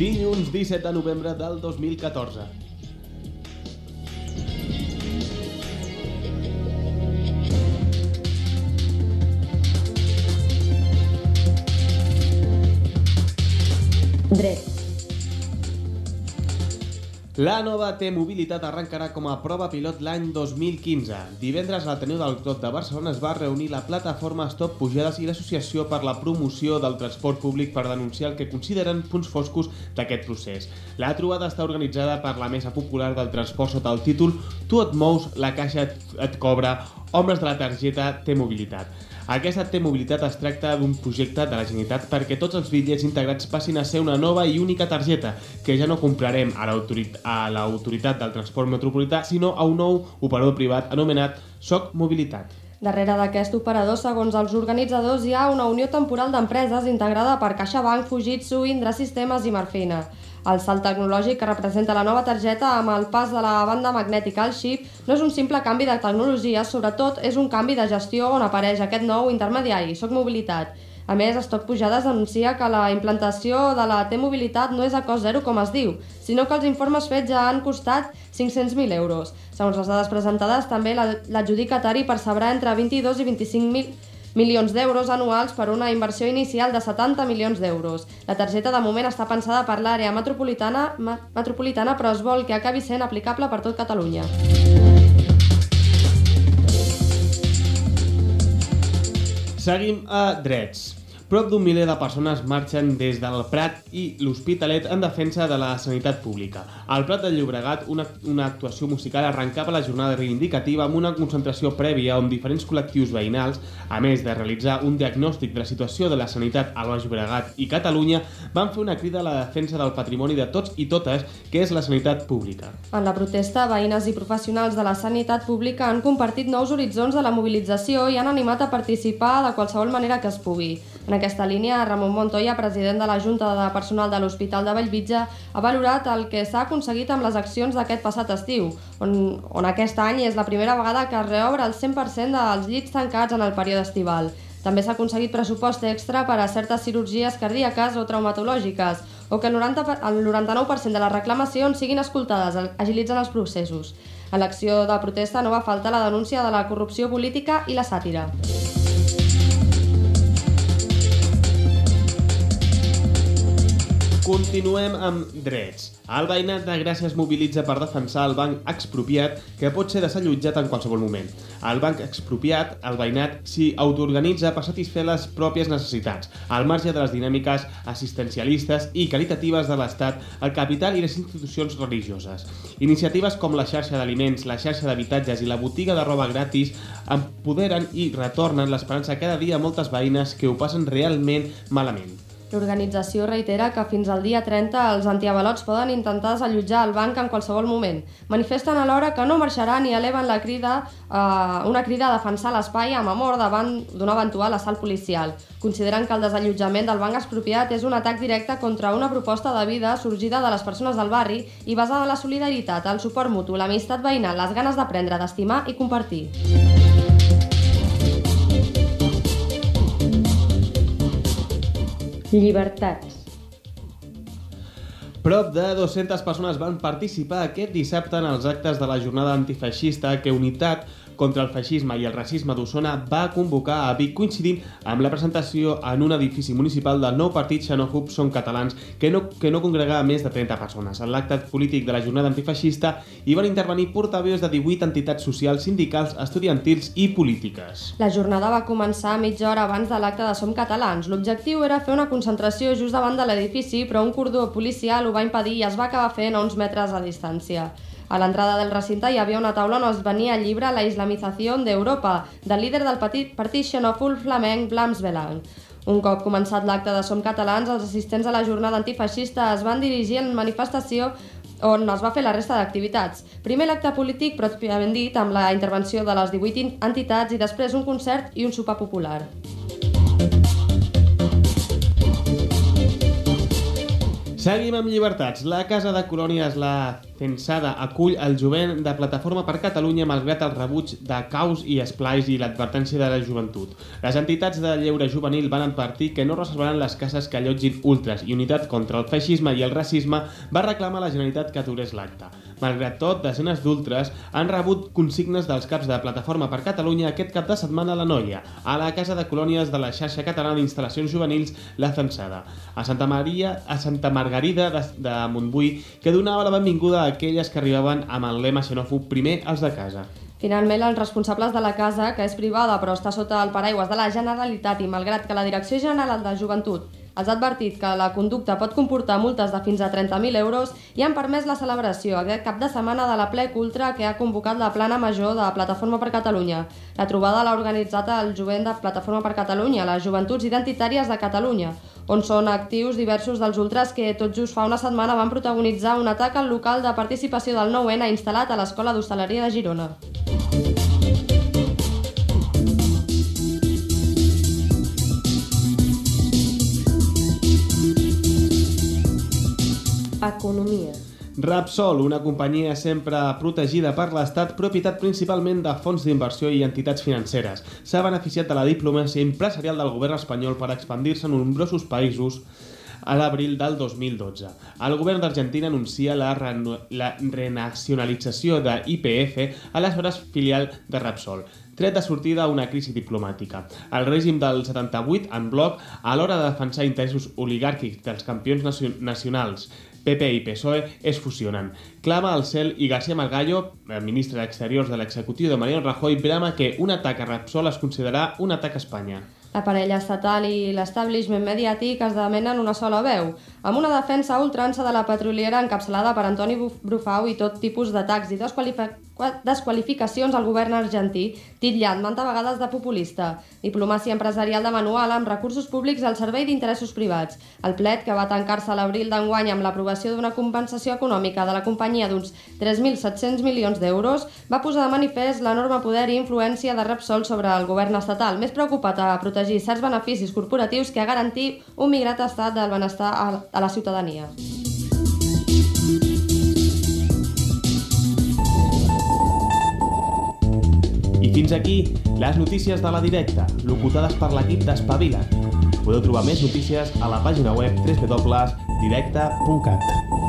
Dilluns 17 de novembre del 2014. Dret. La nova T-Mobilitat arrencarà com a prova pilot l'any 2015. Divendres a l'Ateneu del Clot de Barcelona es va reunir la plataforma Stop Pujades i l'Associació per la Promoció del Transport Públic per denunciar el que consideren punts foscos d'aquest procés. La trobada està organitzada per la mesa popular del transport sota el títol Tu et mous, la caixa et, et cobra, homes de la targeta T-Mobilitat. Aquesta T-Mobilitat es tracta d'un projecte de la Generalitat perquè tots els bitllets integrats passin a ser una nova i única targeta, que ja no comprarem a l'autoritat del transport metropolità, sinó a un nou operador privat anomenat SOC Mobilitat. Darrere d'aquest operador, segons els organitzadors, hi ha una unió temporal d'empreses integrada per CaixaBank, Fujitsu, Indra Sistemes i Marfina. El salt tecnològic que representa la nova targeta amb el pas de la banda magnètica al xip no és un simple canvi de tecnologia, sobretot és un canvi de gestió on apareix aquest nou intermediari, Soc Mobilitat. A més, Stock Pujades denuncia que la implantació de la T-Mobilitat no és a cost zero, com es diu, sinó que els informes fets ja han costat 500.000 euros. Segons les dades presentades, també l'adjudicatari percebrà entre 22 i 25.000 milions d'euros anuals per una inversió inicial de 70 milions d'euros. La targeta de moment està pensada per l'àrea metropolitana, metropolitana però es vol que acabi sent aplicable per tot Catalunya. Seguim a drets. Prop d'un miler de persones marxen des del Prat i l'Hospitalet en defensa de la sanitat pública. Al Prat del Llobregat, una, una actuació musical arrencava la jornada reivindicativa amb una concentració prèvia on diferents col·lectius veïnals, a més de realitzar un diagnòstic de la situació de la sanitat al Baix Llobregat i Catalunya, van fer una crida a la defensa del patrimoni de tots i totes, que és la sanitat pública. En la protesta, veïnes i professionals de la sanitat pública han compartit nous horitzons de la mobilització i han animat a participar de qualsevol manera que es pugui. En aquesta línia, Ramon Montoya, president de la Junta de Personal de l'Hospital de Bellvitge, ha valorat el que s'ha aconseguit amb les accions d'aquest passat estiu, on, on aquest any és la primera vegada que es reobre el 100% dels llits tancats en el període estival. També s'ha aconseguit pressupost extra per a certes cirurgies cardíaques o traumatològiques, o que el, 90, el 99% de les reclamacions siguin escoltades, agilitzen els processos. A l'acció de protesta no va faltar la denúncia de la corrupció política i la sàtira. Continuem amb drets. El veïnat de Gràcia es mobilitza per defensar el banc expropiat que pot ser desallotjat en qualsevol moment. El banc expropiat, el veïnat, s'hi autoorganitza per satisfer les pròpies necessitats, al marge de les dinàmiques assistencialistes i caritatives de l'Estat, el capital i les institucions religioses. Iniciatives com la xarxa d'aliments, la xarxa d'habitatges i la botiga de roba gratis empoderen i retornen l'esperança cada dia a moltes veïnes que ho passen realment malament. L'organització reitera que fins al dia 30 els antiavalots poden intentar desallotjar el banc en qualsevol moment. Manifesten alhora que no marxaran i eleven la crida, eh, una crida a defensar l'espai amb amor davant d'un eventual assalt policial. Consideren que el desallotjament del banc expropiat és un atac directe contra una proposta de vida sorgida de les persones del barri i basada en la solidaritat, el suport mutu, l'amistat veïnal, les ganes d'aprendre, d'estimar i compartir. Llibertats. Prop de 200 persones van participar aquest dissabte en els actes de la jornada antifeixista que Unitat contra el feixisme i el racisme d'Osona va convocar a Vic coincidint amb la presentació en un edifici municipal del nou partit xenòfob Som Catalans que no, que no congregava més de 30 persones. En l'acte polític de la jornada antifeixista hi van intervenir portaveus de 18 entitats socials, sindicals, estudiantils i polítiques. La jornada va començar mitja hora abans de l'acte de Som Catalans. L'objectiu era fer una concentració just davant de l'edifici, però un cordó policial ho va impedir i es va acabar fent a uns metres de distància. A l'entrada del recinte hi havia una taula on es venia el llibre La islamització d'Europa, del líder del partit, partit xenòfol flamenc Blams Belang. Un cop començat l'acte de Som Catalans, els assistents a la jornada antifeixista es van dirigir en manifestació on es va fer la resta d'activitats. Primer l'acte polític, pròpiament dit, amb la intervenció de les 18 entitats i després un concert i un sopar popular. Seguim amb llibertats. La Casa de Colònies La Censada acull el jovent de Plataforma per Catalunya malgrat el rebuig de caus i esplais i l'advertència de la joventut. Les entitats de lleure juvenil van advertir que no reservaran les cases que allotgin ultras i Unitat contra el feixisme i el racisme va reclamar a la Generalitat que aturés l'acte. Malgrat tot, desenes d'ultres han rebut consignes dels caps de Plataforma per Catalunya aquest cap de setmana a la Noia, a la Casa de Colònies de la xarxa catalana d'instal·lacions juvenils La Censada, a Santa Maria, a Santa Margarida de, de Montbui, que donava la benvinguda a aquelles que arribaven amb el lema xenòfob primer els de casa. Finalment, els responsables de la casa, que és privada però està sota el paraigües de la Generalitat i malgrat que la Direcció General de Joventut els ha advertit que la conducta pot comportar multes de fins a 30.000 euros i han permès la celebració aquest cap de setmana de la plec ultra que ha convocat la plana major de Plataforma per Catalunya. La trobada l'ha organitzat el jovent de Plataforma per Catalunya, les joventuts identitàries de Catalunya, on són actius diversos dels ultras que tot just fa una setmana van protagonitzar un atac al local de participació del 9N instal·lat a l'Escola d'Hostaleria de Girona. Economia. Rapsol, una companyia sempre protegida per l'Estat, propietat principalment de fons d'inversió i entitats financeres, s'ha beneficiat de la diplomàcia empresarial del govern espanyol per expandir-se en nombrosos països a l'abril del 2012. El govern d'Argentina anuncia la, la renacionalització de IPF, aleshores filial de Rapsol tret de sortida a una crisi diplomàtica. El règim del 78, en bloc, a l'hora de defensar interessos oligàrquics dels campions nacionals PP i PSOE es fusionen. Clama al cel i García Margallo, ministre d'Exteriors de l'executiu de Mariano Rajoy, brama que un atac a Repsol es considerarà un atac a Espanya. La parella estatal i l'establishment mediàtic es demenen una sola veu, amb una defensa ultrança de la petroliera encapçalada per Antoni Brufau i tot tipus d'atacs i desqualificacions al govern argentí, titllat manta vegades de populista, diplomàcia empresarial de manual amb recursos públics al servei d'interessos privats, el plet que va tancar-se a l'abril d'enguany amb l'aprovació d'una compensació econòmica de la companyia d'uns 3.700 milions d'euros, va posar de manifest l'enorme poder i influència de Repsol sobre el govern estatal, més preocupat a protegir protegir certs beneficis corporatius que a garantir un migrat estat del benestar a la ciutadania. I fins aquí les notícies de la directa, locutades per l'equip d'Espavila. Podeu trobar més notícies a la pàgina web www.directa.cat.